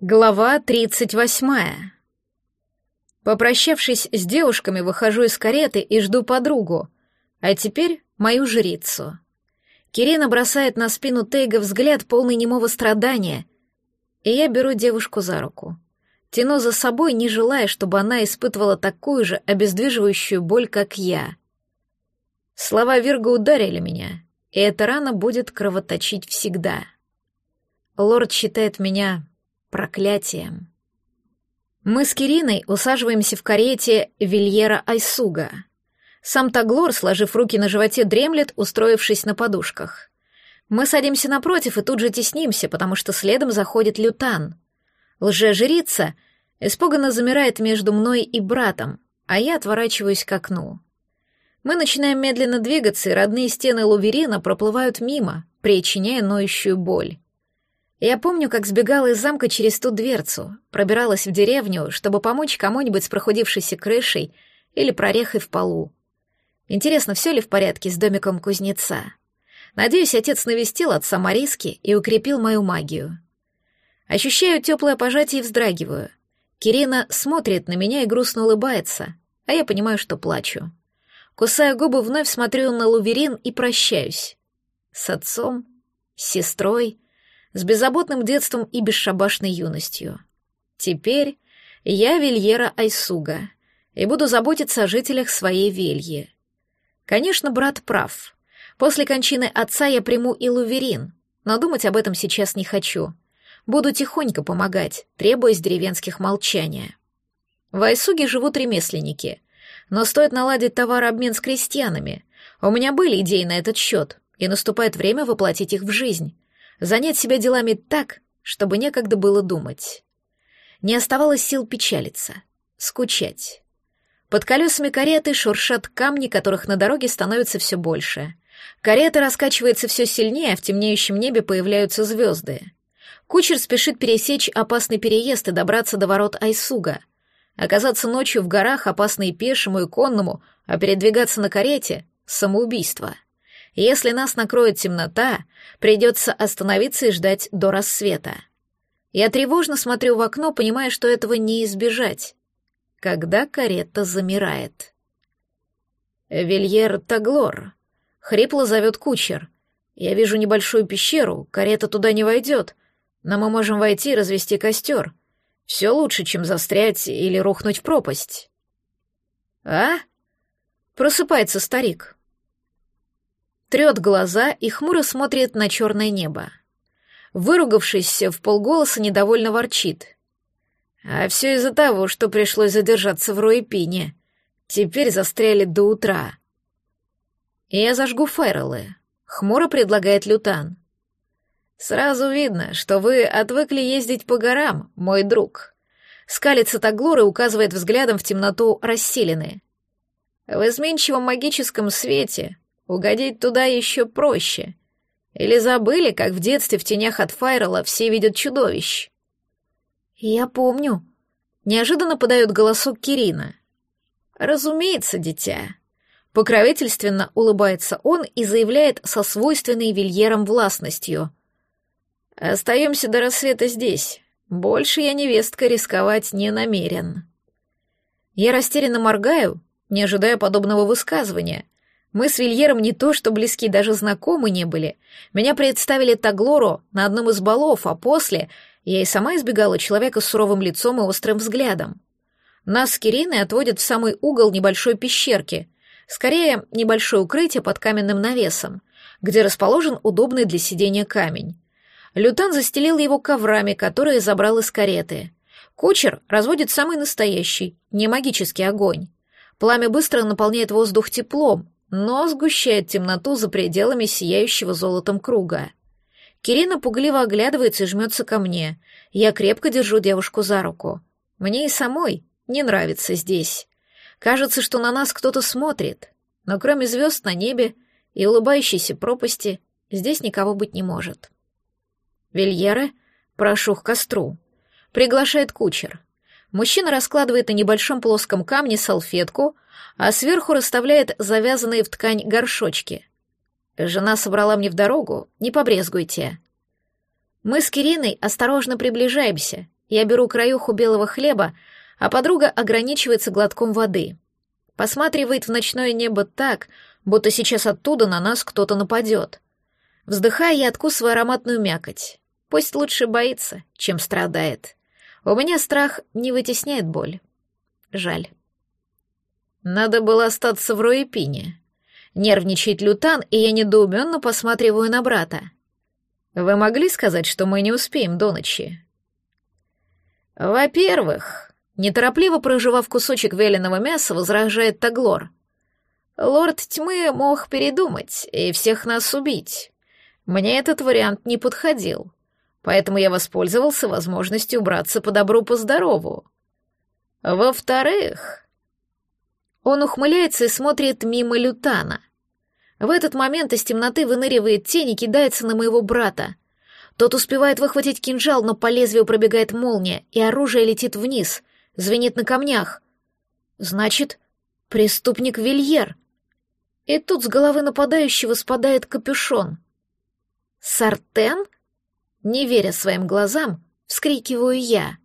Глава тридцать восьмая. Попрощавшись с девушками, выхожу из кареты и жду подругу, а теперь мою жрицу. Кирина бросает на спину Тейга взгляд, полный немого страдания, и я беру девушку за руку. Тяну за собой, не желая, чтобы она испытывала такую же обездвиживающую боль, как я. Слова Вирга ударили меня, и эта рана будет кровоточить всегда. Лорд считает меня проклятием. Мы с Кириной усаживаемся в карете Вильера Айсуга. Сам Таглор, сложив руки на животе, дремлет, устроившись на подушках. Мы садимся напротив и тут же теснимся, потому что следом заходит Лютан. Лже-жрица испуганно замирает между мной и братом, а я отворачиваюсь к окну. Мы начинаем медленно двигаться, и родные стены Луверина проплывают мимо, причиняя ноющую боль. Я помню, как сбегала из замка через ту дверцу, пробиралась в деревню, чтобы помочь кому-нибудь с прохудившейся крышей или прорехой в полу. Интересно, все ли в порядке с домиком кузнеца? Надеюсь, отец навестил отца Мариски и укрепил мою магию. Ощущаю теплое пожатие и вздрагиваю. Кирина смотрит на меня и грустно улыбается, а я понимаю, что плачу. Кусаю губы, вновь смотрю на Луверин и прощаюсь. С отцом, с сестрой — с беззаботным детством и бесшабашной юностью. Теперь я Вильера Айсуга и буду заботиться о жителях своей вельи. Конечно, брат прав. После кончины отца я приму и луверин, но думать об этом сейчас не хочу. Буду тихонько помогать, требуя с деревенских молчания. В Айсуге живут ремесленники, но стоит наладить товарообмен с крестьянами. У меня были идеи на этот счет, и наступает время воплотить их в жизнь занять себя делами так, чтобы некогда было думать. Не оставалось сил печалиться, скучать. Под колесами кареты шуршат камни, которых на дороге становится все больше. Карета раскачивается все сильнее, а в темнеющем небе появляются звезды. Кучер спешит пересечь опасный переезд и добраться до ворот Айсуга. Оказаться ночью в горах опасно и пешему, и конному, а передвигаться на карете — самоубийство. Если нас накроет темнота, придется остановиться и ждать до рассвета. Я тревожно смотрю в окно, понимая, что этого не избежать. Когда карета замирает. «Вильер Таглор», — хрипло зовет кучер. «Я вижу небольшую пещеру, карета туда не войдет, но мы можем войти и развести костер. Все лучше, чем застрять или рухнуть в пропасть». «А?» — просыпается старик трет глаза и хмуро смотрит на черное небо. Выругавшись в полголоса, недовольно ворчит. А все из-за того, что пришлось задержаться в Руэпине. Теперь застряли до утра. Я зажгу файролы. Хмуро предлагает Лютан. Сразу видно, что вы отвыкли ездить по горам, мой друг. Скалится Таглор и указывает взглядом в темноту расселены. В изменчивом магическом свете Угодить туда еще проще. Или забыли, как в детстве в тенях от Файрела все видят чудовищ? Я помню. Неожиданно подает голосок Кирина. Разумеется, дитя. Покровительственно улыбается он и заявляет со свойственной Вильером властностью. Остаемся до рассвета здесь. Больше я невестка рисковать не намерен. Я растерянно моргаю, не ожидая подобного высказывания — мы с Вильером не то что близки, даже знакомы не были. Меня представили Таглору на одном из балов, а после я и сама избегала человека с суровым лицом и острым взглядом. Нас с Кириной отводят в самый угол небольшой пещерки, скорее небольшое укрытие под каменным навесом, где расположен удобный для сидения камень. Лютан застелил его коврами, которые забрал из кареты. Кучер разводит самый настоящий, не магический огонь. Пламя быстро наполняет воздух теплом, но сгущает темноту за пределами сияющего золотом круга. Кирина пугливо оглядывается и жмется ко мне. Я крепко держу девушку за руку. Мне и самой не нравится здесь. Кажется, что на нас кто-то смотрит, но кроме звезд на небе и улыбающейся пропасти здесь никого быть не может. Вильера, прошу к костру. Приглашает кучер. Мужчина раскладывает на небольшом плоском камне салфетку, а сверху расставляет завязанные в ткань горшочки. Жена собрала мне в дорогу, не побрезгуйте. Мы с Кириной осторожно приближаемся, Я беру краюху белого хлеба, а подруга ограничивается глотком воды. Посматривает в ночное небо так, будто сейчас оттуда на нас кто-то нападет. Вздыхая, я откусываю ароматную мякоть. Пусть лучше боится, чем страдает. У меня страх не вытесняет боль. Жаль. Надо было остаться в Руэпине. Нервничает Лютан, и я недоуменно посматриваю на брата. Вы могли сказать, что мы не успеем до ночи? Во-первых, неторопливо проживав кусочек веленого мяса, возражает Таглор. Лорд тьмы мог передумать и всех нас убить. Мне этот вариант не подходил, поэтому я воспользовался возможностью убраться по добру, по здорову. Во-вторых, он ухмыляется и смотрит мимо Лютана. В этот момент из темноты выныривает тень и кидается на моего брата. Тот успевает выхватить кинжал, но по лезвию пробегает молния, и оружие летит вниз, звенит на камнях. Значит, преступник Вильер. И тут с головы нападающего спадает капюшон — «Сартен?» Не веря своим глазам, вскрикиваю я.